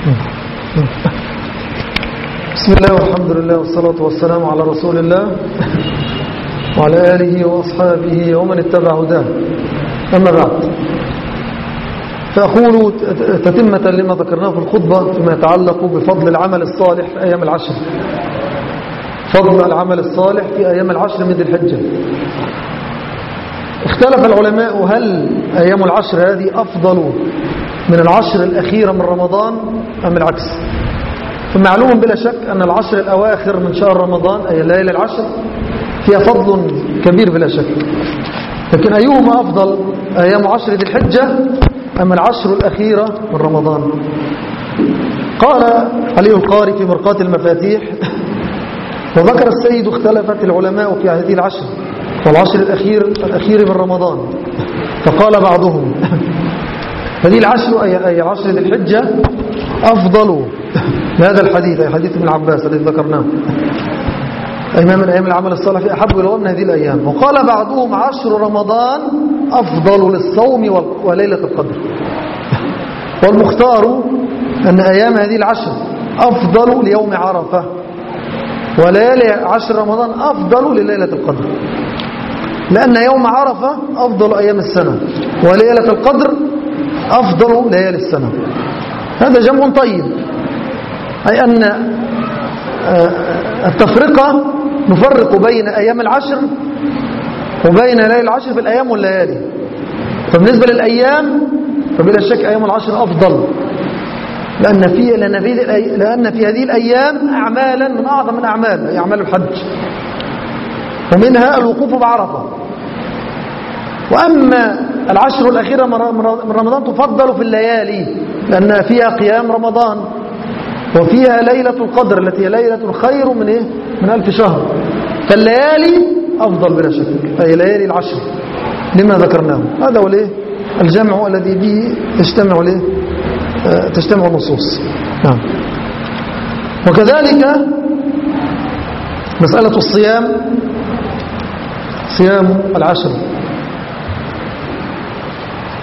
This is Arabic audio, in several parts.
بسم الله والحمد لله والصلاة والسلام على رسول الله وعلى آله وأصحابه ومن اتبع هداه. أما بعد فأقول تتمة لما ذكرناه في الخطبة فيما يتعلق بفضل العمل الصالح في أيام العشر. فضل العمل الصالح في أيام العشر من ذي الحجة. اختلف العلماء هل أيام العشر هذه أفضل من العشر الأخيرة من رمضان أم العكس؟ فمعلوم بلا شك أن العشر الأواخر من شهر رمضان أي الليالي العشر فيها فضل كبير بلا شك. لكن أيهما أفضل أيام عشر ذي الحجة أم العشر الأخيرة من رمضان؟ قال علي القاري في مرقات المفاتيح وذكر السيد اختلفت العلماء في هذه العشر والعشر الأخير, الأخير من رمضان. فقال بعضهم هذه العشر أي عشر ذي الحجة أفضل هذا الحديث أي حديث ابن عباس الذي ذكرناه. أي من أيام العمل الصالح أحب إلى من هذه الأيام. وقال بعضهم عشر رمضان أفضل للصوم وليلة القدر. والمختار أن أيام هذه العشر أفضل ليوم عرفة. وليالي عشر رمضان أفضل لليلة القدر. لأن يوم عرفة أفضل أيام السنة. وليلة القدر أفضل ليالي السنة. هذا جمع طيب. أي أن التفرقة نفرق بين أيام العشر وبين ليالي العشر في الأيام والليالي. فبالنسبة للأيام فبلا شك أيام العشر أفضل. لأن في لأن في لأن في هذه الأيام أعمالا من أعظم الأعمال أي أعمال الحج. ومنها الوقوف بعرفة. وأما العشر الأخيرة من رمضان تفضل في الليالي لأن فيها قيام رمضان وفيها ليلة القدر التي هي ليلة خير من إيه؟ من ألف شهر فالليالي أفضل بلا شك أي ليالي العشر لما ذكرناه هذا هو الإيه؟ الجمع الذي به تجتمع الإيه؟ تجتمع النصوص نعم وكذلك مسألة الصيام صيام العشر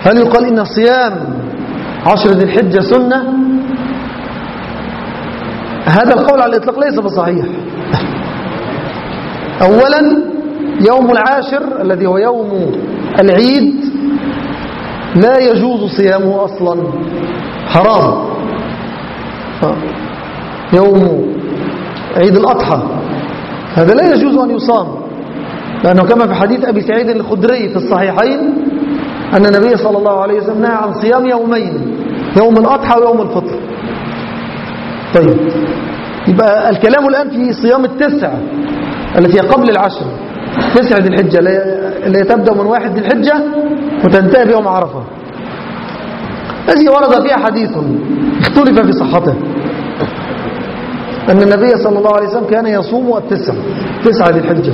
هل يقال إن صيام عشر ذي الحجة سنة؟ هذا القول على الإطلاق ليس بصحيح. أولا يوم العاشر الذي هو يوم العيد لا يجوز صيامه أصلا. حرام. يوم عيد الأضحى. هذا لا يجوز أن يصام. لأنه كما في حديث أبي سعيد الخدري في الصحيحين أن النبي صلى الله عليه وسلم نهى عن صيام يومين يوم الأضحى ويوم الفطر. طيب يبقى الكلام الآن في صيام التسع التي هي قبل العشر. تسع ذي الحجة اللي تبدأ من واحد ذي الحجة وتنتهي بيوم عرفة. هذه ورد فيها حديث اختلف في صحته. أن النبي صلى الله عليه وسلم كان يصوم التسع تسعة ذي الحجة.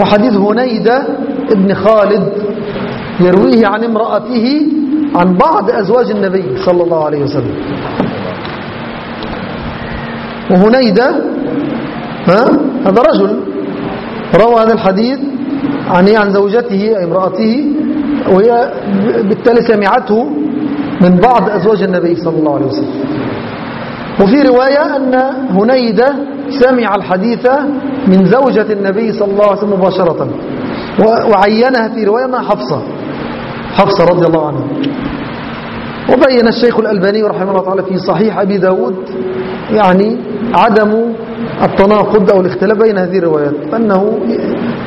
وحديث هنيدة ابن خالد يرويه عن امرأته عن بعض أزواج النبي صلى الله عليه وسلم. وهنيدة ها هذا رجل روى هذا الحديث عن عن زوجته أي امرأته وهي بالتالي سمعته من بعض أزواج النبي صلى الله عليه وسلم. وفي رواية أن هنيدة سمع الحديث من زوجة النبي صلى الله عليه وسلم مباشرة وعينها في رواية مع حفصة. حفصة رضي الله عنها. وبين الشيخ الألباني رحمه الله تعالى في صحيح أبي داود يعني عدم التناقض أو الاختلاف بين هذه الروايات فأنه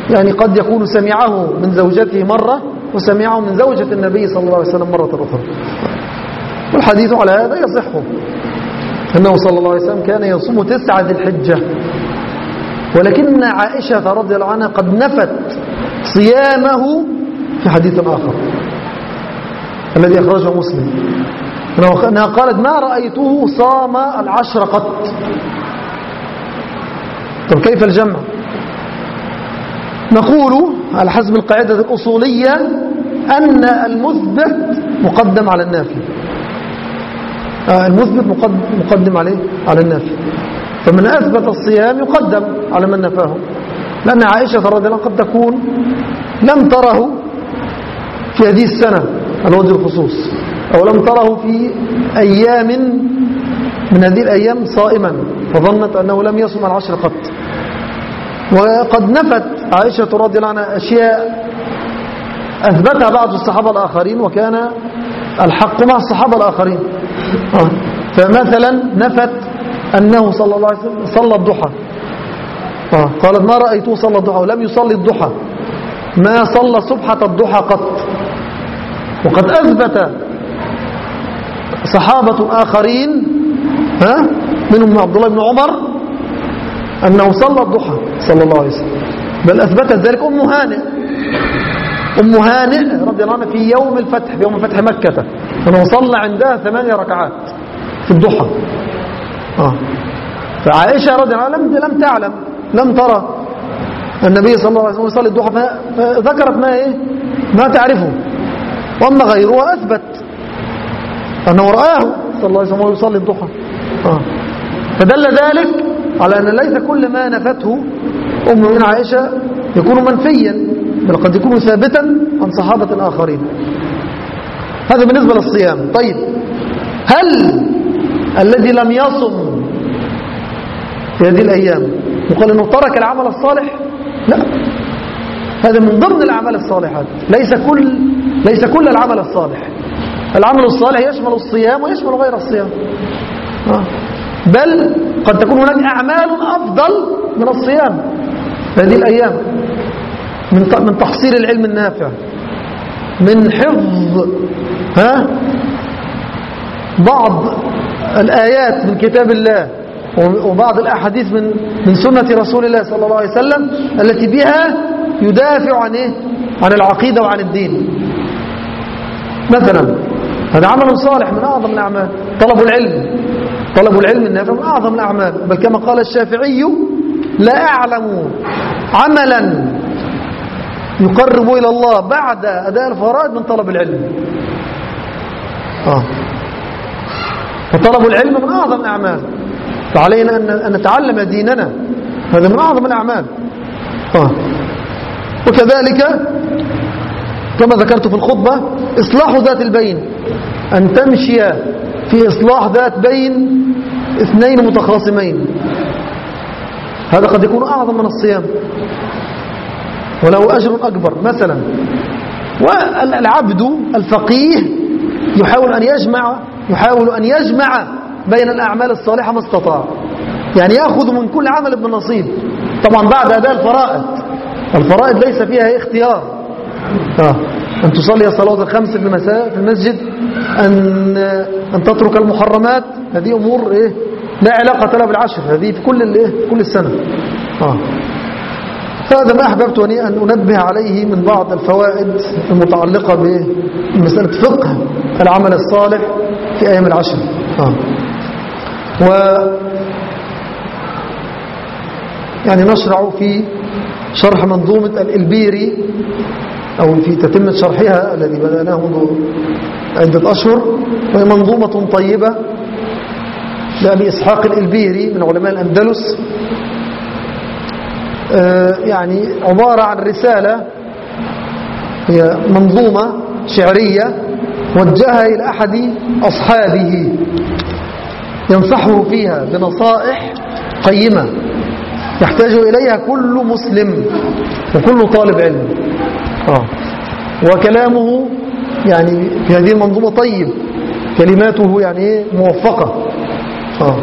يعني قد يكون سمعه من زوجته مرة وسمعه من زوجة النبي صلى الله عليه وسلم مرة أخرى. والحديث على هذا يصح. أنه صلى الله عليه وسلم كان يصوم تسعة ذي الحجة. ولكن عائشة رضي الله عنها قد نفت صيامه في حديث آخر. الذي أخرجه مسلم. أنها قالت ما رأيته صام العشر قط. طب كيف الجمع؟ نقول على حسب القاعدة الأصولية أن المثبت مقدم على النافي. المثبت مقدم عليه على النافي. فمن أثبت الصيام يقدم على من نفاه. لأن عائشة رضي الله قد تكون لم تره في هذه السنة. على وجه الخصوص. أو لم تره في أيام من هذه الأيام صائما فظنت أنه لم يصم العشر قط. وقد نفت عائشة رضي الله عنها أشياء أثبتها بعض الصحابة الآخرين وكان الحق مع الصحابة الآخرين. فمثلا نفت أنه صلى الله عليه وسلم صلى الضحى. قالت ما رأيته صلى الضحى؟ ولم يصلي الضحى. ما صلى صبحة الضحى قط. وقد أثبت صحابة آخرين ها منهم عبد الله بن عمر أنه صلى الضحى صلى الله عليه وسلم. بل أثبتت ذلك أم هانئ. أم هانئ رضي الله عنها في يوم الفتح في يوم فتح مكة أنه صلى عندها ثمانية ركعات في الضحى. آه. فعائشة رضي الله عنها لم, لم تعلم لم ترى النبي صلى الله عليه وسلم يصلي الضحى فذكرت ما إيه؟ ما تعرفه. وأما غيرها أثبت. أنه رآه صلى الله عليه وسلم يصلي الضحى. آه. فدل ذلك على أن ليس كل ما نفته أم من عائشة يكون منفيا بل قد يكون ثابتا عن صحابة آخرين. هذا بالنسبة للصيام. طيب. هل الذي لم يصم في هذه الأيام يقال أنه ترك العمل الصالح؟ لا. هذا من ضمن الأعمال الصالحات. ليس كل ليس كل العمل الصالح. العمل الصالح يشمل الصيام ويشمل غير الصيام. آه. بل قد تكون هناك أعمال أفضل من الصيام. هذه الأيام. من من تحصيل العلم النافع. من حفظ ها؟ بعض الآيات من كتاب الله وبعض الأحاديث من من سنة رسول الله صلى الله عليه وسلم التي بها يدافع عن إيه؟ عن العقيدة وعن الدين. مثلا. هذا عمل صالح من أعظم الأعمال طلب العلم. طلب العلم النافع من أعظم الأعمال بل كما قال الشافعي لا أعلم عملا يقرب إلى الله بعد أداء الفرائض من طلب العلم. آه. فطلب العلم من أعظم الأعمال فعلينا أن نتعلم ديننا. هذا من أعظم الأعمال. آه. وكذلك كما ذكرت في الخطبة إصلاح ذات البين. أن تمشي في إصلاح ذات بين اثنين متخاصمين. هذا قد يكون أعظم من الصيام. وله أجر أكبر. مثلا والعبد الفقيه يحاول أن يجمع يحاول أن يجمع بين الأعمال الصالحة ما استطاع. يعني يأخذ من كل عمل ابن نصيب. طبعا بعد أداء الفرائض. الفرائض ليس فيها اختيار. آه. أن تصلي الصلاة الخمس في المساء في المسجد أن, أن تترك المحرمات هذه أمور إيه لا علاقة لها بالعشر هذه في كل الإيه كل السنة آه. هذا ما أحببت أن أنبه عليه من بعض الفوائد المتعلقة بمسألة فقه العمل الصالح في أيام العشر آه. و يعني نشرع في شرح منظومة الإلبيري أو في تتمة شرحها الذي بدأناه منذ عدة أشهر وهي منظومة طيبة لأبي إسحاق الإلبيري من علماء الأندلس. آه، يعني عبارة عن رسالة هي منظومة شعرية وجهها إلى أحد أصحابه ينصحه فيها بنصائح قيمة يحتاج إليها كل مسلم وكل طالب علم. آه. وكلامه يعني في هذه المنظومة طيب. كلماته يعني موفقة. آه.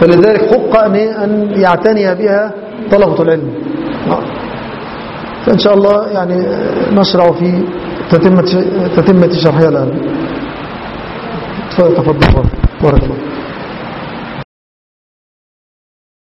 فلذلك حق أن يعتني بها طلبة العلم. آه. فإن شاء الله يعني نشرع في تتمة, تتمة شرحها الآن. تفضل. بارك الله